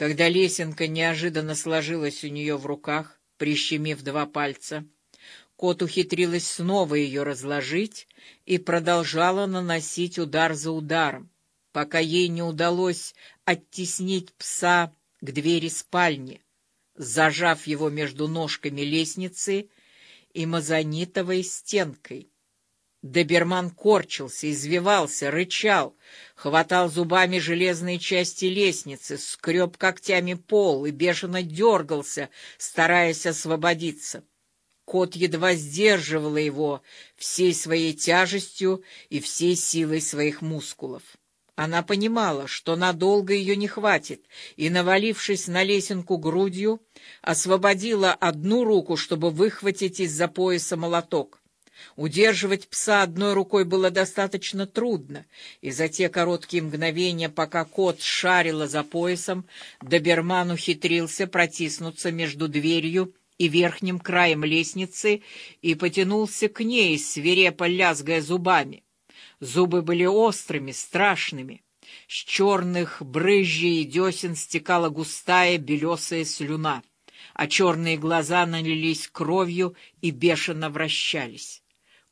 Когда лесенка неожиданно сложилась у нее в руках, прищемив два пальца, кот ухитрилась снова ее разложить и продолжала наносить удар за ударом, пока ей не удалось оттеснить пса к двери спальни, зажав его между ножками лестницы и мазонитовой стенкой. Доберман корчился, извивался, рычал, хватал зубами железные части лестницы, скреб когтями пол и бешено дергался, стараясь освободиться. Кот едва сдерживала его всей своей тяжестью и всей силой своих мускулов. Она понимала, что надолго ее не хватит, и, навалившись на лесенку грудью, освободила одну руку, чтобы выхватить из-за пояса молоток. Удерживать пса одной рукой было достаточно трудно, и за те короткие мгновения, пока кот шарила за поясом, доберман ухитрился протиснуться между дверью и верхним краем лестницы и потянулся к ней, свирепо лязгая зубами. Зубы были острыми, страшными. С черных брызжей и десен стекала густая белесая слюна, а черные глаза налились кровью и бешено вращались.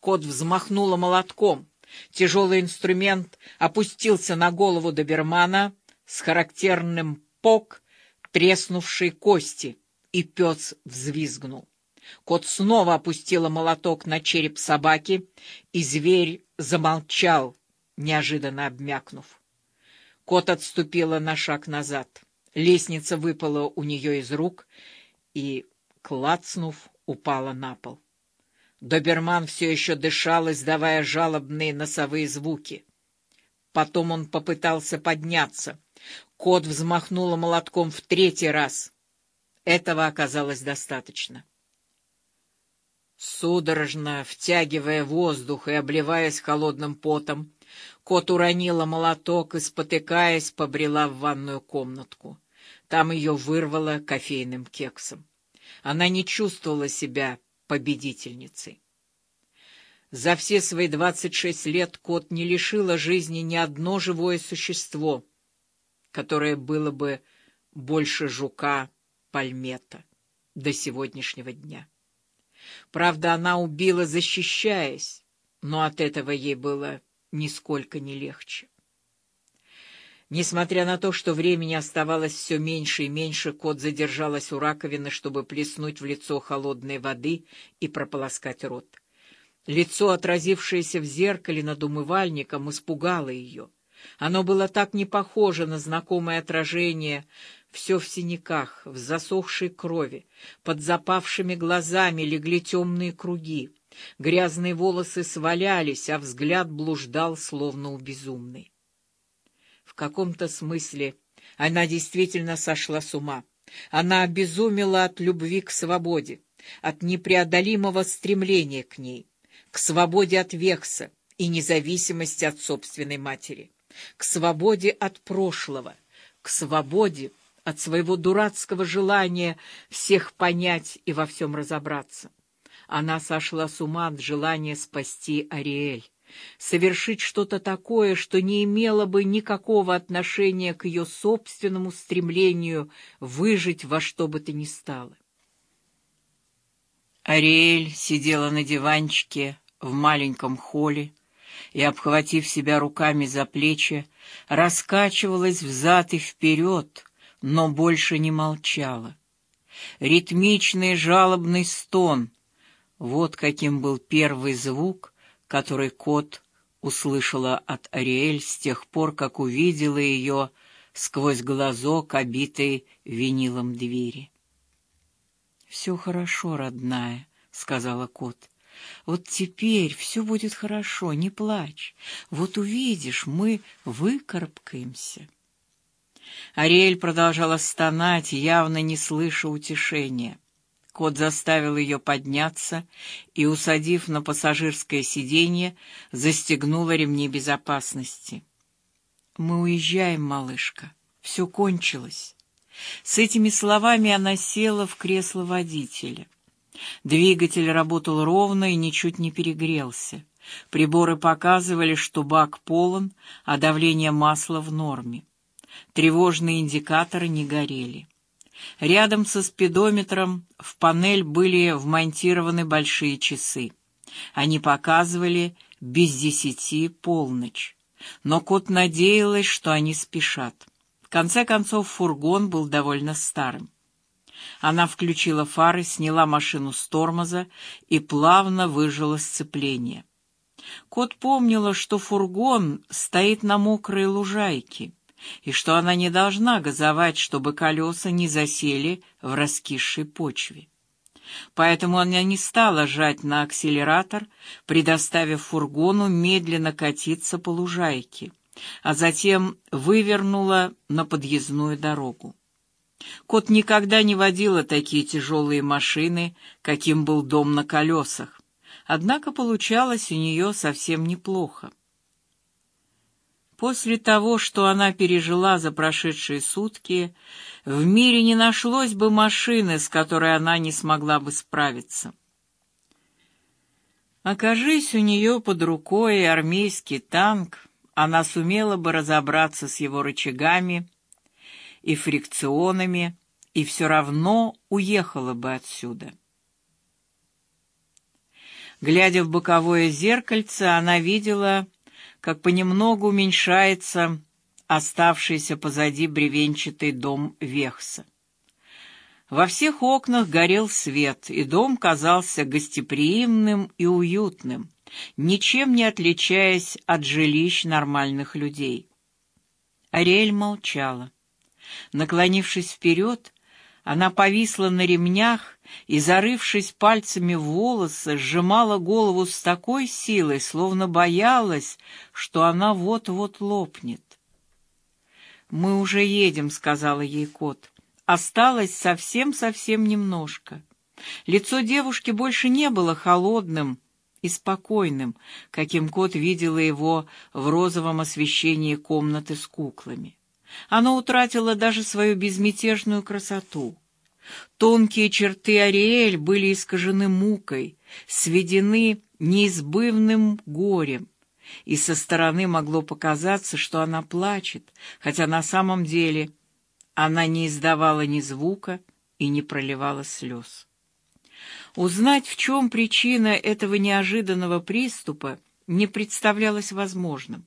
Кот взмахнула молотком. Тяжелый инструмент опустился на голову добермана с характерным пок треснувшей кости, и пес взвизгнул. Кот снова опустила молоток на череп собаки, и зверь замолчал, неожиданно обмякнув. Кот отступила на шаг назад. Лестница выпала у нее из рук и, клацнув, упала на пол. Доберман все еще дышал, издавая жалобные носовые звуки. Потом он попытался подняться. Кот взмахнула молотком в третий раз. Этого оказалось достаточно. Судорожно втягивая воздух и обливаясь холодным потом, кот уронила молоток и, спотыкаясь, побрела в ванную комнатку. Там ее вырвало кофейным кексом. Она не чувствовала себя победительницей. За все свои двадцать шесть лет кот не лишила жизни ни одно живое существо, которое было бы больше жука-пальмета до сегодняшнего дня. Правда, она убила, защищаясь, но от этого ей было нисколько не легче. Несмотря на то, что времени оставалось все меньше и меньше, кот задержалась у раковины, чтобы плеснуть в лицо холодной воды и прополоскать рот. Лицо, отразившееся в зеркале над умывальником, испугало ее. Оно было так не похоже на знакомое отражение, все в синяках, в засохшей крови, под запавшими глазами легли темные круги. Грязные волосы свалялись, а взгляд блуждал, словно у безумной каком-то смысле она действительно сошла с ума. Она обезумела от любви к свободе, от непреодолимого стремления к ней, к свободе от векса и независимости от собственной матери, к свободе от прошлого, к свободе от своего дурацкого желания всех понять и во всем разобраться. Она сошла с ума от желания спасти Ариэль совершить что-то такое, что не имело бы никакого отношения к ее собственному стремлению выжить во что бы то ни стало. Ариэль сидела на диванчике в маленьком холле и, обхватив себя руками за плечи, раскачивалась взад и вперед, но больше не молчала. Ритмичный жалобный стон — вот каким был первый звук — который кот услышала от Ариэль с тех пор, как увидела ее сквозь глазок, обитый винилом двери. «Все хорошо, родная», — сказала кот. «Вот теперь все будет хорошо, не плачь. Вот увидишь, мы выкарабкаемся». Ариэль продолжала стонать, явно не слыша утешения. Кот заставил ее подняться и, усадив на пассажирское сиденье, застегнула ремни безопасности. «Мы уезжаем, малышка. Все кончилось». С этими словами она села в кресло водителя. Двигатель работал ровно и ничуть не перегрелся. Приборы показывали, что бак полон, а давление масла в норме. Тревожные индикаторы не горели. Рядом со спидометром в панель были вмонтированы большие часы. Они показывали без десяти полночь. Но кот надеялась, что они спешат. В конце концов, фургон был довольно старым. Она включила фары, сняла машину с тормоза и плавно выжила сцепление. Кот помнила, что фургон стоит на мокрой лужайке, и что она не должна газовать, чтобы колеса не засели в раскисшей почве. Поэтому она не стала жать на акселератор, предоставив фургону медленно катиться по лужайке, а затем вывернула на подъездную дорогу. Кот никогда не водила такие тяжелые машины, каким был дом на колесах, однако получалось у нее совсем неплохо. После того, что она пережила за прошедшие сутки, в мире не нашлось бы машины, с которой она не смогла бы справиться. Окажись у нее под рукой армейский танк, она сумела бы разобраться с его рычагами и фрикционами, и все равно уехала бы отсюда. Глядя в боковое зеркальце, она видела как понемногу уменьшается оставшийся позади бревенчатый дом Вехса. Во всех окнах горел свет, и дом казался гостеприимным и уютным, ничем не отличаясь от жилищ нормальных людей. Ариэль молчала. Наклонившись вперед, она повисла на ремнях и, зарывшись пальцами в волосы, сжимала голову с такой силой, словно боялась, что она вот-вот лопнет. «Мы уже едем», — сказала ей кот. «Осталось совсем-совсем немножко». Лицо девушки больше не было холодным и спокойным, каким кот видела его в розовом освещении комнаты с куклами. Оно утратило даже свою безмятежную красоту. Тонкие черты Ариэль были искажены мукой, сведены неизбывным горем, и со стороны могло показаться, что она плачет, хотя на самом деле она не издавала ни звука и не проливала слез. Узнать, в чем причина этого неожиданного приступа, не представлялось возможным.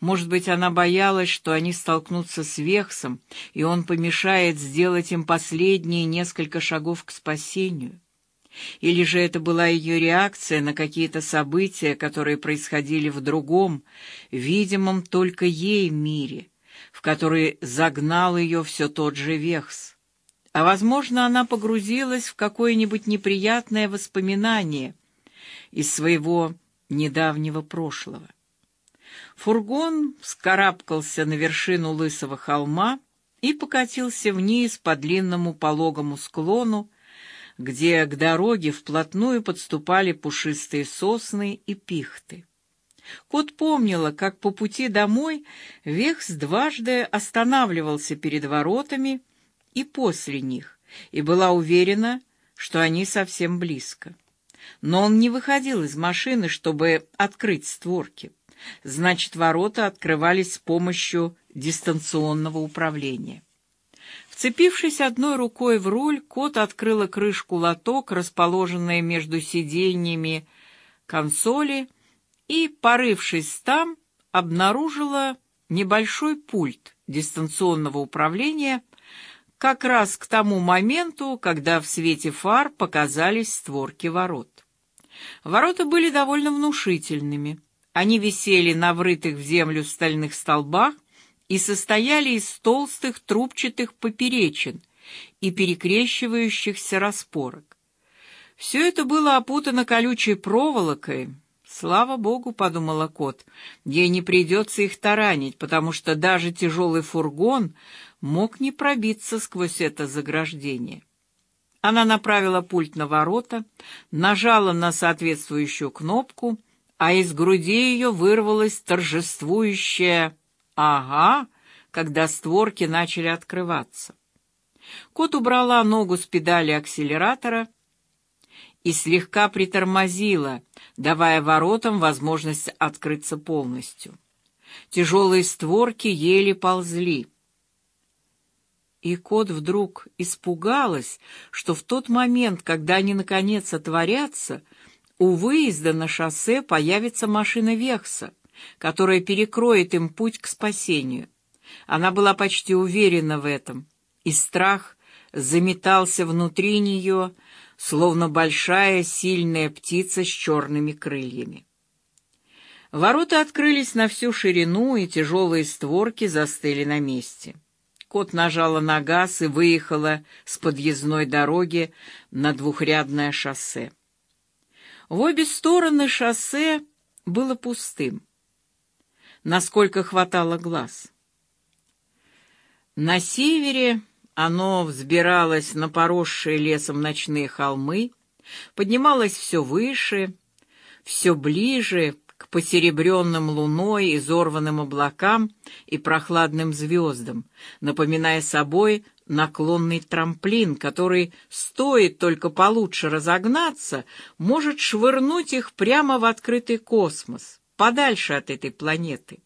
Может быть, она боялась, что они столкнутся с Вехсом, и он помешает сделать им последние несколько шагов к спасению. Или же это была ее реакция на какие-то события, которые происходили в другом, видимом только ей мире, в который загнал ее все тот же Вехс. А, возможно, она погрузилась в какое-нибудь неприятное воспоминание из своего недавнего прошлого. Фургон вскарабкался на вершину лысого холма и покатился вниз по длинному пологому склону, где к дороге вплотную подступали пушистые сосны и пихты. Кот помнила, как по пути домой Вехс дважды останавливался перед воротами и после них, и была уверена, что они совсем близко. Но он не выходил из машины, чтобы открыть створки. Значит, ворота открывались с помощью дистанционного управления. Вцепившись одной рукой в руль, кот открыла крышку лоток, расположенная между сиденьями консоли, и, порывшись там, обнаружила небольшой пульт дистанционного управления как раз к тому моменту, когда в свете фар показались створки ворот. Ворота были довольно внушительными. Они висели на врытых в землю стальных столбах и состояли из толстых трубчатых поперечин и перекрещивающихся распорок. Все это было опутано колючей проволокой. Слава богу, подумала кот, ей не придется их таранить, потому что даже тяжелый фургон мог не пробиться сквозь это заграждение. Она направила пульт на ворота, нажала на соответствующую кнопку — а из груди ее вырвалось торжествующее «Ага», когда створки начали открываться. Кот убрала ногу с педали акселератора и слегка притормозила, давая воротам возможность открыться полностью. Тяжелые створки еле ползли. И кот вдруг испугалась, что в тот момент, когда они наконец отворятся, у выезда на шоссе появится машина Векса, которая перекроет им путь к спасению. Она была почти уверена в этом, и страх заметался внутри нее, словно большая сильная птица с черными крыльями. Ворота открылись на всю ширину, и тяжелые створки застыли на месте. Кот нажала на газ и выехала с подъездной дороги на двухрядное шоссе. В обе стороны шоссе было пустым, насколько хватало глаз. На севере оно взбиралось на поросшие лесом ночные холмы, поднималось все выше, все ближе посеребренным луной, изорванным облакам и прохладным звездам, напоминая собой наклонный трамплин, который, стоит только получше разогнаться, может швырнуть их прямо в открытый космос, подальше от этой планеты.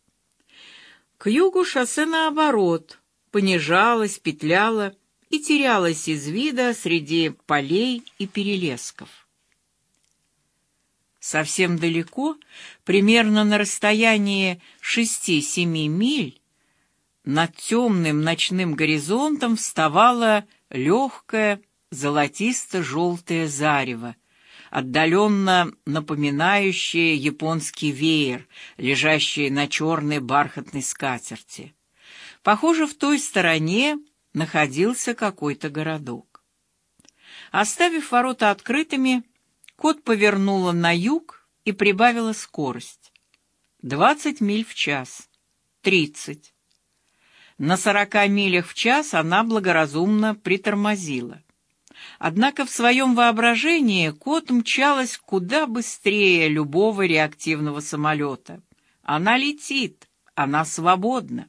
К югу шоссе наоборот, понижалось, петляло и терялось из вида среди полей и перелесков. Совсем далеко, примерно на расстоянии шести-семи миль, над темным ночным горизонтом вставало легкое золотисто-желтое зарево, отдаленно напоминающее японский веер, лежащий на черной бархатной скатерти. Похоже, в той стороне находился какой-то городок. Оставив ворота открытыми, Кот повернула на юг и прибавила скорость. Двадцать миль в час. Тридцать. На сорока милях в час она благоразумно притормозила. Однако в своем воображении кот мчалась куда быстрее любого реактивного самолета. Она летит, она свободна.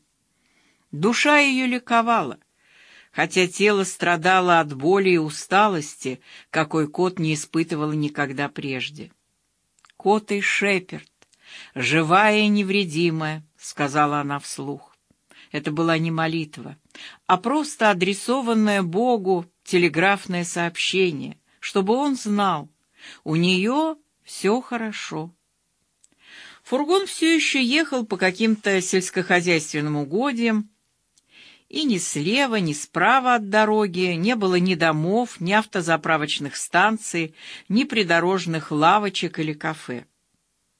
Душа ее ликовала хотя тело страдало от боли и усталости, какой кот не испытывал никогда прежде. «Кот и Шеперд, живая и невредимая», — сказала она вслух. Это была не молитва, а просто адресованное Богу телеграфное сообщение, чтобы он знал, у нее все хорошо. Фургон все еще ехал по каким-то сельскохозяйственным угодьям, и ни слева, ни справа от дороги не было ни домов, ни автозаправочных станций, ни придорожных лавочек или кафе.